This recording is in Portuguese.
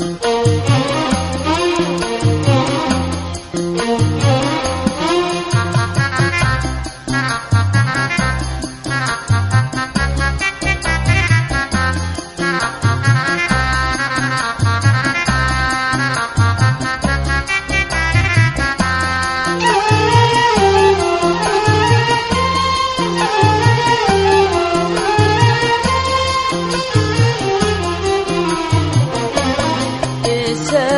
lestari water.